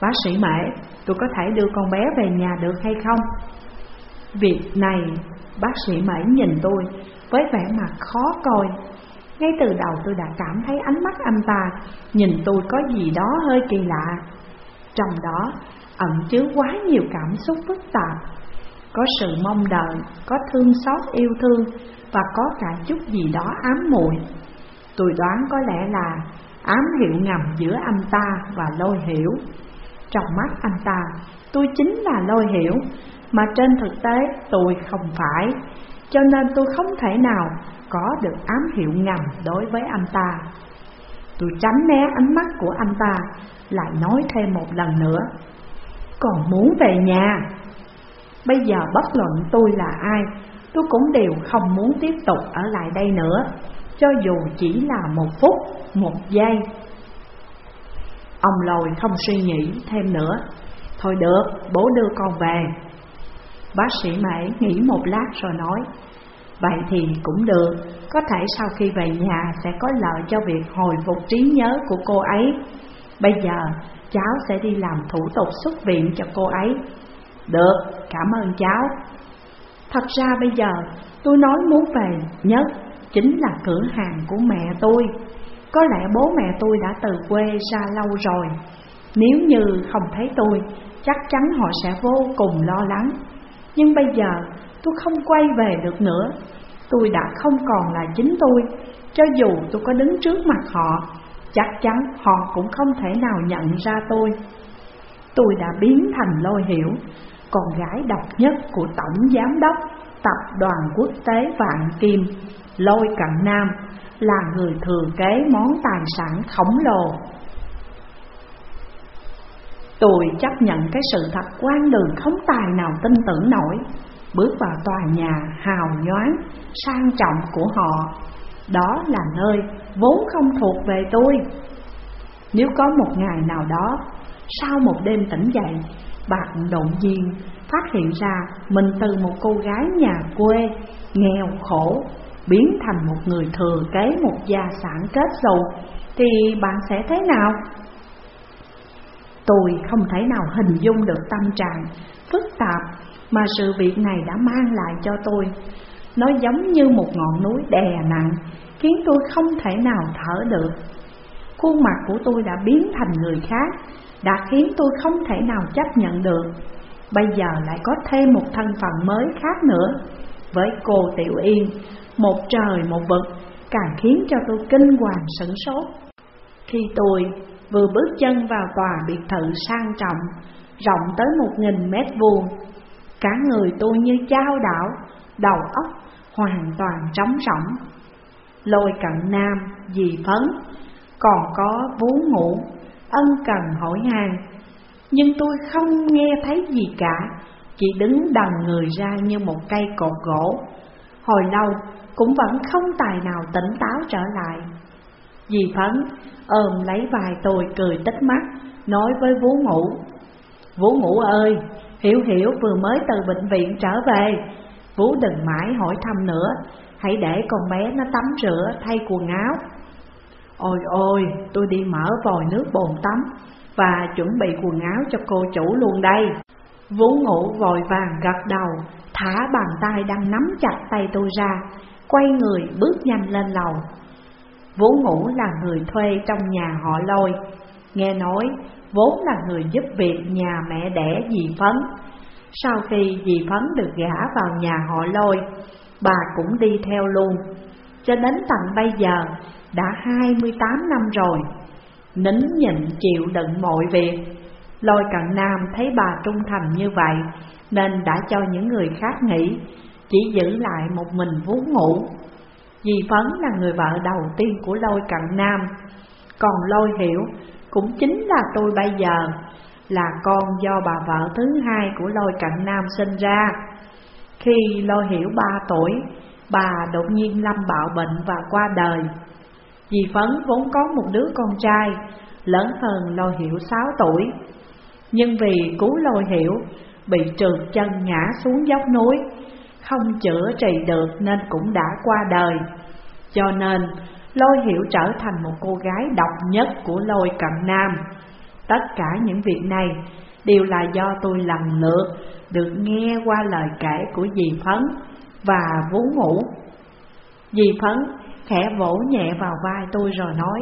B: Bác sĩ Mễ Tôi có thể đưa con bé về nhà được hay không? Việc này Bác sĩ Mễ nhìn tôi Với vẻ mặt khó coi. Ngay từ đầu tôi đã cảm thấy ánh mắt anh ta Nhìn tôi có gì đó hơi kỳ lạ. Trong đó ẩn chứa quá nhiều cảm xúc phức tạp. Có sự mong đợi, có thương xót yêu thương Và có cả chút gì đó ám muội. Tôi đoán có lẽ là ám hiệu ngầm giữa anh ta và lôi hiểu. Trong mắt anh ta, tôi chính là lôi hiểu Mà trên thực tế tôi không phải. Cho nên tôi không thể nào có được ám hiệu ngầm đối với anh ta. Tôi tránh né ánh mắt của anh ta Lại nói thêm một lần nữa. Còn muốn về nhà? Bây giờ bất luận tôi là ai Tôi cũng đều không muốn tiếp tục ở lại đây nữa. Cho dù chỉ là một phút, một giây. Ông lồi không suy nghĩ thêm nữa. Thôi được, bố đưa con về. Bác sĩ Mễ nghĩ một lát rồi nói Vậy thì cũng được, có thể sau khi về nhà sẽ có lợi cho việc hồi phục trí nhớ của cô ấy. Bây giờ cháu sẽ đi làm thủ tục xuất viện cho cô ấy. Được, cảm ơn cháu. Thật ra bây giờ tôi nói muốn về nhất chính là cửa hàng của mẹ tôi. Có lẽ bố mẹ tôi đã từ quê ra lâu rồi. Nếu như không thấy tôi, chắc chắn họ sẽ vô cùng lo lắng. Nhưng bây giờ, tôi không quay về được nữa. Tôi đã không còn là chính tôi, Cho dù tôi có đứng trước mặt họ, Chắc chắn họ cũng không thể nào nhận ra tôi. Tôi đã biến thành lôi hiểu, Con gái độc nhất của Tổng Giám đốc. Tập đoàn Quốc tế Vạn Kim Lôi Cận Nam Là người thừa kế món tài sản khổng lồ. Tôi chấp nhận cái sự thật quan đường không tài nào tin tưởng nổi Bước vào tòa nhà hào nhoáng, sang trọng của họ. Đó là nơi vốn không thuộc về tôi. Nếu có một ngày nào đó Sau một đêm tỉnh dậy Bạn động viên phát hiện ra mình từ một cô gái nhà quê Nghèo khổ Biến thành một người thừa kế một gia sản kết xù Thì bạn sẽ thế nào? Tôi không thể nào hình dung được tâm trạng phức tạp mà sự việc này đã mang lại cho tôi. Nó giống như một ngọn núi đè nặng, khiến tôi không thể nào thở được. Khuôn mặt của tôi đã biến thành người khác, đã khiến tôi không thể nào chấp nhận được. Bây giờ lại có thêm một thân phận mới khác nữa. Với cô Tiểu Yên, một trời một vực càng khiến cho tôi kinh hoàng sửng sốt. Khi tôi vừa bước chân vào tòa biệt thự sang trọng, rộng tới một nghìn mét vuông, cả người tôi như trao đảo, đầu óc hoàn toàn trống rỗng. Lôi cận nam, dì phấn, còn có vú ngủ, ân cần hỏi hàng, nhưng tôi không nghe thấy gì cả, chỉ đứng đằng người ra như một cây cột gỗ. Hồi lâu cũng vẫn không tài nào tỉnh táo trở lại. Dì phấn ôm lấy vài tôi cười tích mắt, nói với vũ ngủ. vũ ngủ ơi, Hiểu Hiểu vừa mới từ bệnh viện trở về vũ đừng mãi hỏi thăm nữa Hãy để con bé nó tắm rửa thay quần áo Ôi ôi tôi đi mở vòi nước bồn tắm và chuẩn bị quần áo cho cô chủ luôn đây Vốn ngủ vội vàng gật đầu Thả bàn tay đang nắm chặt tay tôi ra Quay người bước nhanh lên lầu Vốn ngủ là người thuê trong nhà họ lôi Nghe nói vốn là người giúp việc nhà mẹ đẻ dì Phấn. Sau khi dì Phấn được gả vào nhà họ lôi, bà cũng đi theo luôn. cho đến tận bây giờ đã 28 năm rồi Nín nhịn chịu đựng mọi việc. Lôi cận nam thấy bà trung thành như vậy, Nên đã cho những người khác nghỉ, Chỉ giữ lại một mình vú ngủ. Dì Phấn là người vợ đầu tiên của lôi cận nam. Còn lôi hiểu cũng chính là tôi bây giờ, Là con do bà vợ thứ hai của lôi cận nam sinh ra. Khi lôi hiểu ba tuổi, Bà đột nhiên lâm bạo bệnh và qua đời. Dì Phấn vốn có một đứa con trai, Lớn hơn lôi hiểu 6 tuổi. Nhưng vì cứu lôi hiểu, Bị trượt chân ngã xuống dốc núi, Không chữa trị được nên cũng đã qua đời. Cho nên lôi hiểu trở thành một cô gái độc nhất của lôi cận nam. Tất cả những việc này đều là do tôi lần lượt được nghe qua lời kể của dì Phấn và vú ngủ Dì Phấn khẽ vỗ nhẹ vào vai tôi rồi nói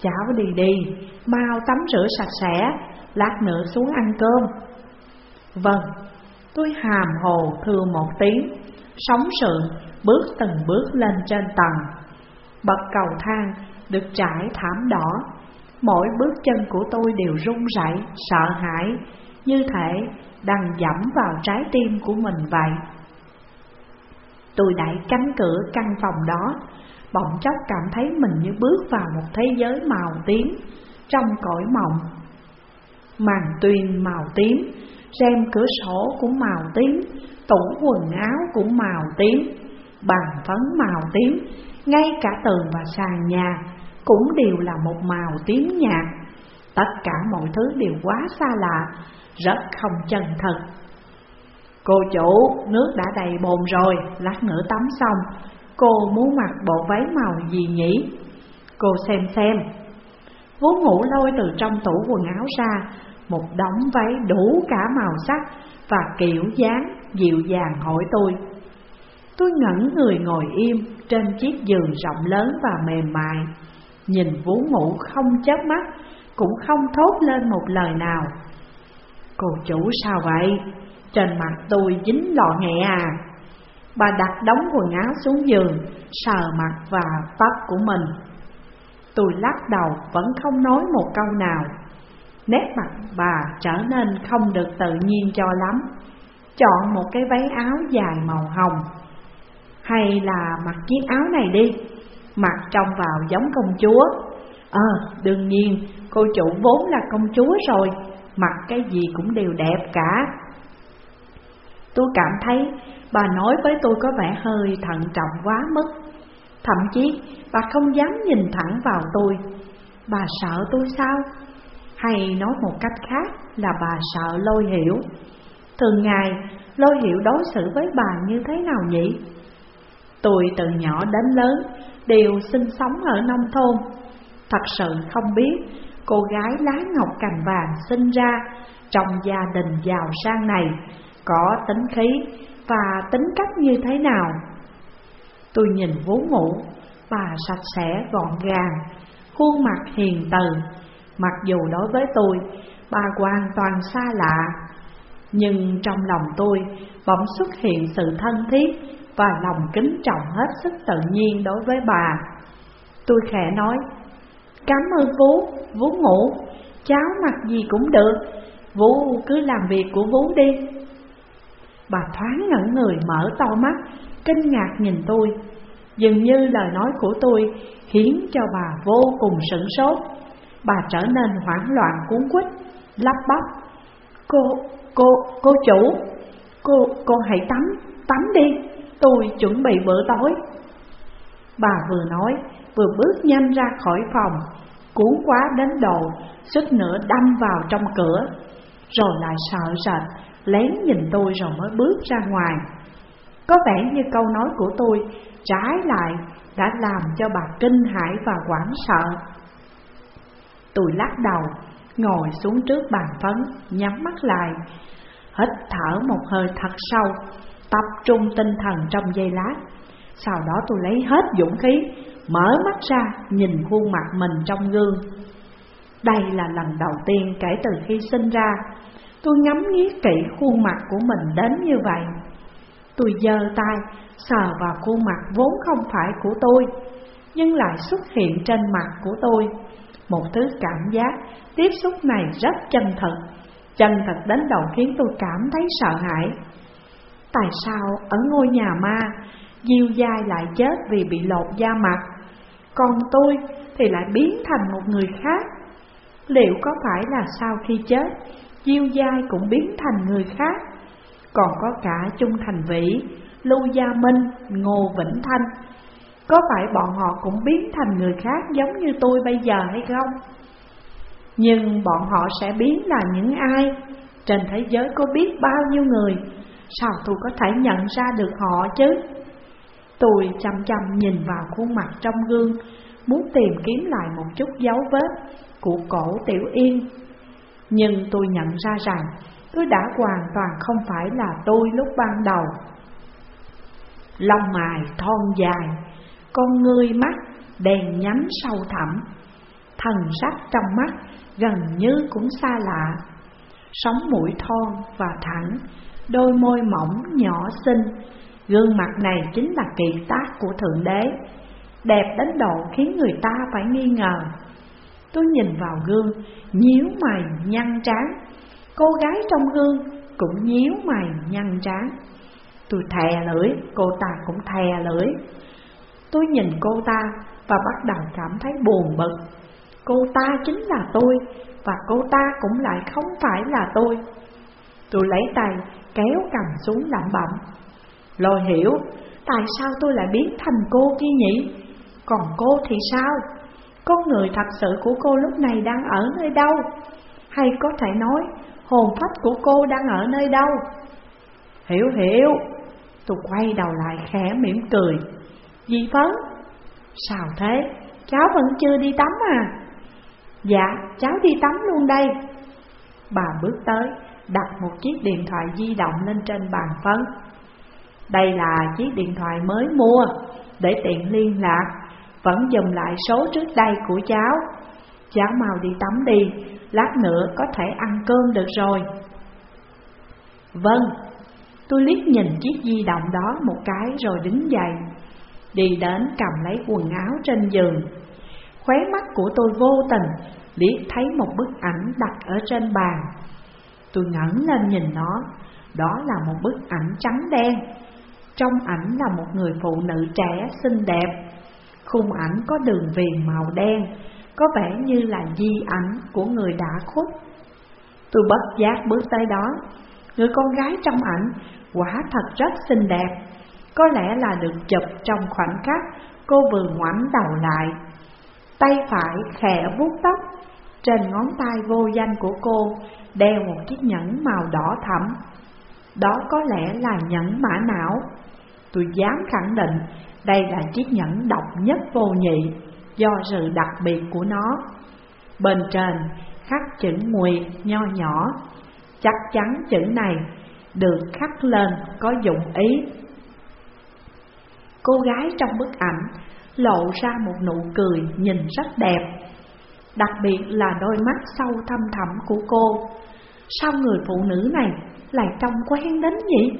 B: Cháu đi đi, mau tắm rửa sạch sẽ, lát nữa xuống ăn cơm. Vâng, tôi hàm hồ thưa một tiếng Sống sượng bước từng bước lên trên tầng. Bậc cầu thang được trải thảm đỏ Mỗi bước chân của tôi đều run rẩy, sợ hãi Như thể đang dẫm vào trái tim của mình vậy. Tôi đẩy cánh cửa căn phòng đó Bỗng chốc cảm thấy mình như bước vào một thế giới màu tím Trong cõi mộng. Màn tuyền màu tím Rèm cửa sổ cũng màu tím Tủ quần áo cũng màu tím Bàn phấn màu tím Ngay cả tường và sàn nhà Cũng đều là một màu tím nhạt. Tất cả mọi thứ đều quá xa lạ Rất không chân thật. Cô chủ, nước đã đầy bồn rồi, lát nữa tắm xong. Cô muốn mặc bộ váy màu gì nhỉ? Cô xem xem. Vú ngủ lôi từ trong tủ quần áo ra, Một đống váy đủ cả màu sắc Và kiểu dáng dịu dàng hỏi tôi. Tôi ngẩn người ngồi im trên chiếc giường rộng lớn và mềm mại. Nhìn vú ngủ không chớp mắt, Cũng không thốt lên một lời nào. Cô chủ sao vậy? Trên mặt tôi dính lọ nghẹ à? Bà đặt đống quần áo xuống giường Sờ mặt và tóc của mình. Tôi lắc đầu vẫn không nói một câu nào. Nét mặt bà trở nên không được tự nhiên cho lắm. Chọn một cái váy áo dài màu hồng. Hay là mặc chiếc áo này đi Mặc trông vào giống công chúa. Ờ, đương nhiên, cô chủ vốn là công chúa rồi Mặc cái gì cũng đều đẹp cả. Tôi cảm thấy bà nói với tôi có vẻ hơi thận trọng quá mức Thậm chí, bà không dám nhìn thẳng vào tôi Bà sợ tôi sao? Hay nói một cách khác là bà sợ lôi hiểu Thường ngày, lôi hiểu đối xử với bà như thế nào nhỉ? Tôi từ nhỏ đến lớn đều sinh sống ở nông thôn Thật sự không biết cô gái lá ngọc cành vàng sinh ra trong gia đình giàu sang này có tính khí và tính cách như thế nào. Tôi nhìn vú ngủ, bà sạch sẽ gọn gàng, khuôn mặt hiền từ, mặc dù đối với tôi, bà hoàn toàn xa lạ. Nhưng trong lòng tôi bỗng xuất hiện sự thân thiết và lòng kính trọng hết sức tự nhiên đối với bà. Tôi khẽ nói, cảm ơn Vú, Vú ngủ, cháu mặc gì cũng được, Vú cứ làm việc của Vú đi. Bà thoáng ngẩn người mở to mắt, kinh ngạc nhìn tôi. Dường như lời nói của tôi khiến cho bà vô cùng sửng sốt. Bà trở nên hoảng loạn cuốn quýt, lắp bắp. Cô, cô, cô chủ, cô, cô hãy tắm, tắm đi, tôi chuẩn bị bữa tối. Bà vừa nói, vừa bước nhanh ra khỏi phòng, cuốn quá đến độ, suýt nữa đâm vào trong cửa, rồi lại sợ sệt lén nhìn tôi rồi mới bước ra ngoài. Có vẻ như câu nói của tôi trái lại đã làm cho bà kinh hãi và hoảng sợ. Tôi lắc đầu, ngồi xuống trước bàn phấn, nhắm mắt lại, hít thở một hơi thật sâu, tập trung tinh thần trong giây lát. Sau đó tôi lấy hết dũng khí, mở mắt ra nhìn khuôn mặt mình trong gương. Đây là lần đầu tiên kể từ khi sinh ra Tôi ngắm nghía kỹ khuôn mặt của mình đến như vậy Tôi giơ tay sờ vào khuôn mặt vốn không phải của tôi, nhưng lại xuất hiện trên mặt của tôi. Một thứ cảm giác tiếp xúc này rất chân thật, chân thật đến đầu khiến tôi cảm thấy sợ hãi. Tại sao ở ngôi nhà ma, Diêu dai lại chết vì bị lột da mặt, còn tôi thì lại biến thành một người khác? Liệu có phải là sau khi chết, chiêu dai cũng biến thành người khác? Còn có cả Trung Thành Vĩ, Lưu Gia Minh, Ngô Vĩnh Thanh Có phải bọn họ cũng biến thành người khác giống như tôi bây giờ hay không? Nhưng bọn họ sẽ biến là những ai? Trên thế giới có biết bao nhiêu người Sao tôi có thể nhận ra được họ chứ? Tôi chăm chăm nhìn vào khuôn mặt trong gương Muốn tìm kiếm lại một chút dấu vết của cổ Tiểu Yên nhưng tôi nhận ra rằng tôi đã hoàn toàn không phải là tôi lúc ban đầu. Lông mài thon dài, con ngươi mắt đèn nhánh sâu thẳm Thần sắc trong mắt gần như cũng xa lạ. Sống mũi thon và thẳng, đôi môi mỏng nhỏ xinh Gương mặt này chính là kỳ tác của Thượng Đế. Đẹp đến độ khiến người ta phải nghi ngờ. Tôi nhìn vào gương, nhíu mày nhăn trán. Cô gái trong gương cũng nhíu mày nhăn trán. Tôi thè lưỡi, cô ta cũng thè lưỡi. Tôi nhìn cô ta và bắt đầu cảm thấy buồn bực. Cô ta chính là tôi và cô ta cũng lại không phải là tôi. Tôi lấy tay kéo cầm xuống lẩm bẩm. Lôi hiểu tại sao tôi lại biến thành cô kia nhỉ? Còn cô thì sao? Con người thật sự của cô lúc này đang ở nơi đâu? Hay có thể nói hồn phách của cô đang ở nơi đâu? Hiểu hiểu. Tôi quay đầu lại khẽ mỉm cười. Dì Phấn Sao thế? Cháu vẫn chưa đi tắm à? Dạ cháu đi tắm luôn đây. Bà bước tới Đặt một chiếc điện thoại di động lên trên bàn phấn. Đây là chiếc điện thoại mới mua Để tiện liên lạc vẫn dùng lại số trước đây của cháu. Cháu mau đi tắm đi, Lát nữa có thể ăn cơm được rồi. Vâng Tôi liếc nhìn chiếc di động đó một cái rồi đứng dậy, Đi đến cầm lấy quần áo trên giường. Khóe mắt của tôi vô tình liếc thấy một bức ảnh đặt ở trên bàn. Tôi ngẩng lên nhìn nó, Đó là một bức ảnh trắng đen. Trong ảnh là một người phụ nữ trẻ xinh đẹp. Khung ảnh có đường viền màu đen, Có vẻ như là di ảnh của người đã khuất. Tôi bất giác bước tới đó. Người con gái trong ảnh quả thật rất xinh đẹp, Có lẽ là được chụp trong khoảnh khắc cô vừa ngoảnh đầu lại. Tay phải khẽ vuốt tóc, Trên ngón tay vô danh của cô đeo một chiếc nhẫn màu đỏ thẫm. Đó có lẽ là nhẫn mã não. Tôi dám khẳng định đây là chiếc nhẫn độc nhất vô nhị Do sự đặc biệt của nó. Bên trên khắc chữ nguyệt nho nhỏ. Chắc chắn chữ này được khắc lên có dụng ý. Cô gái trong bức ảnh lộ ra một nụ cười nhìn rất đẹp, Đặc biệt là đôi mắt sâu thâm thẳm của cô. Sao người phụ nữ này lại trông quen đến nhỉ?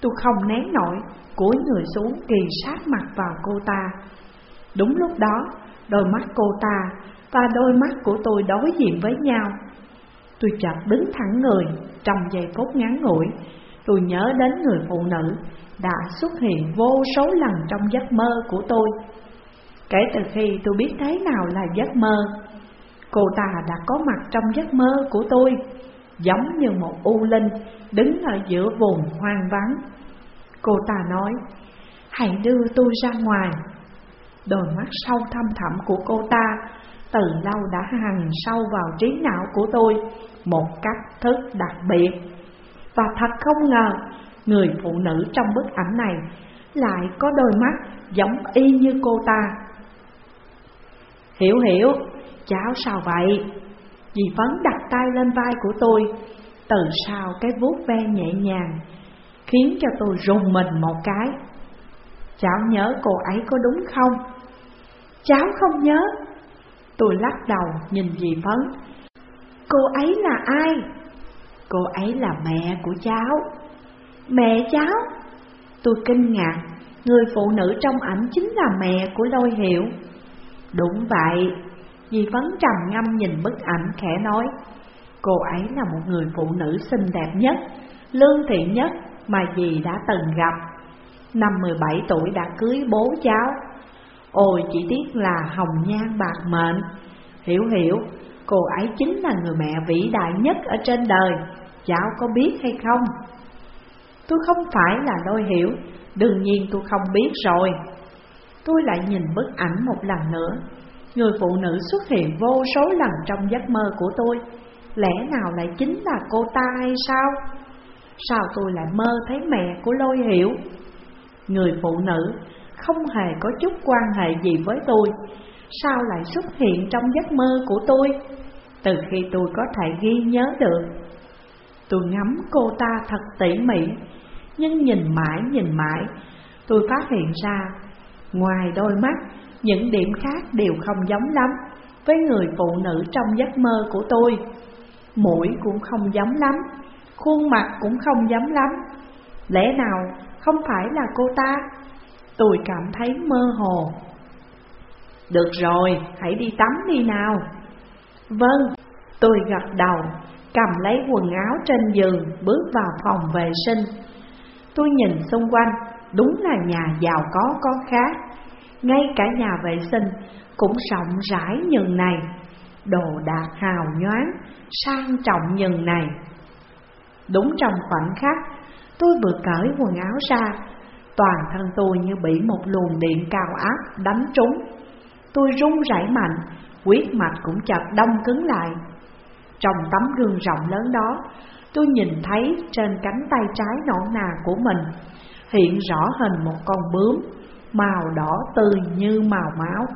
B: Tôi không nén nổi, cúi người xuống kỳ sát mặt vào cô ta. Đúng lúc đó, đôi mắt cô ta và đôi mắt của tôi đối diện với nhau. Tôi chợt đứng thẳng người trong giây phút ngắn ngủi Tôi nhớ đến người phụ nữ đã xuất hiện vô số lần trong giấc mơ của tôi. Kể từ khi tôi biết thế nào là giấc mơ Cô ta đã có mặt trong giấc mơ của tôi. Giống như một u linh đứng ở giữa vùng hoang vắng. Cô ta nói Hãy đưa tôi ra ngoài. Đôi mắt sâu thăm thẳm của cô ta Từ lâu đã hằn sâu vào trí não của tôi Một cách thức đặc biệt. Và thật không ngờ Người phụ nữ trong bức ảnh này Lại có đôi mắt giống y như cô ta. Hiểu hiểu, cháu sao vậy? Dì Phấn đặt tay lên vai của tôi Từ sau cái vuốt ve nhẹ nhàng Khiến cho tôi rùng mình một cái Cháu nhớ cô ấy có đúng không? Cháu không nhớ Tôi lắc đầu nhìn dì Phấn Cô ấy là ai? Cô ấy là mẹ của cháu Mẹ cháu? Tôi kinh ngạc, người phụ nữ trong ảnh chính là mẹ của lôi hiểu. Đúng vậy, dì phấn trầm ngâm nhìn bức ảnh khẽ nói, cô ấy là một người phụ nữ xinh đẹp nhất, lương thiện nhất mà dì đã từng gặp. Năm 17 tuổi đã cưới bố cháu. Ôi chỉ tiếc là hồng nhan bạc mệnh. Hiểu hiểu, cô ấy chính là người mẹ vĩ đại nhất ở trên đời, cháu có biết hay không? Tôi không phải là lôi hiểu, đương nhiên tôi không biết rồi. Tôi lại nhìn bức ảnh một lần nữa, người phụ nữ xuất hiện vô số lần trong giấc mơ của tôi. Lẽ nào lại chính là cô ta hay sao? Sao tôi lại mơ thấy mẹ của lôi hiểu? Người phụ nữ không hề có chút quan hệ gì với tôi Sao lại xuất hiện trong giấc mơ của tôi Từ khi tôi có thể ghi nhớ được Tôi ngắm cô ta thật tỉ mỉ, Nhưng nhìn mãi nhìn mãi, Tôi phát hiện ra, Ngoài đôi mắt những điểm khác đều không giống lắm. Với người phụ nữ trong giấc mơ của tôi Mũi cũng không giống lắm Khuôn mặt cũng không giống lắm. Lẽ nào không phải là cô ta? Tôi cảm thấy mơ hồ. Được rồi, hãy đi tắm đi nào. Vâng, tôi gật đầu Cầm lấy quần áo trên giường Bước vào phòng vệ sinh. Tôi nhìn xung quanh Đúng là nhà giàu có có khác. Ngay cả nhà vệ sinh Cũng rộng rãi nhường này. Đồ đạc hào nhoáng Sang trọng nhường này. Đúng trong khoảnh khắc Tôi vừa cởi quần áo ra. Toàn thân tôi như bị một luồng điện cao áp đánh trúng. Tôi run rẩy mạnh, huyết mạch cũng chợt đông cứng lại. Trong tấm gương rộng lớn đó Tôi nhìn thấy trên cánh tay trái nõn nà của mình Hiện rõ hình một con bướm. Màu đỏ tươi như màu máu.